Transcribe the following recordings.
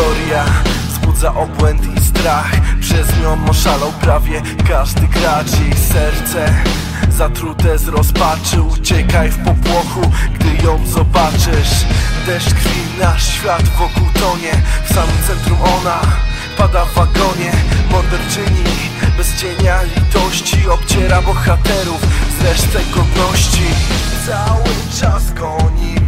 Materia wzbudza obłęd i strach. Przez nią oszalał prawie każdy gracz Jej serce. Zatrute z rozpaczy Uciekaj w popłochu, gdy ją zobaczysz. Deszcz krwi, nasz świat wokół tonie. W samym centrum ona pada w wagonie. Morderczyni bez cienia litości Obciera bohaterów z resztek godności. Cały czas goni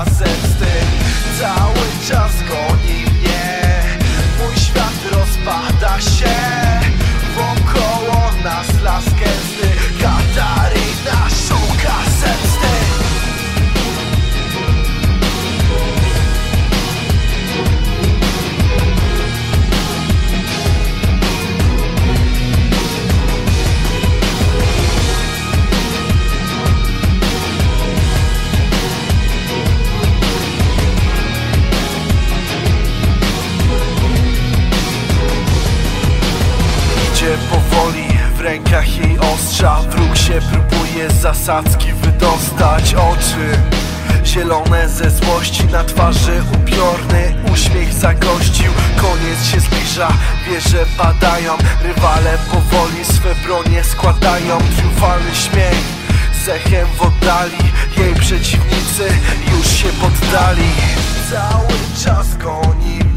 szuka zemsty Cały czas goni mnie. Mój świat rozpada się. Wokoło nas las Idzie powoli, w rękach jej ostrza. Wróg się próbuje z zasadzki wydostać. Oczy zielone ze złości na twarzy. Upiorny uśmiech zagościł. Koniec się zbliża, wie, że padają. Rywale powoli swe bronie składają. Triumfalny śmiech z echem w oddali. Jej przeciwnicy już się poddali. Cały czas goni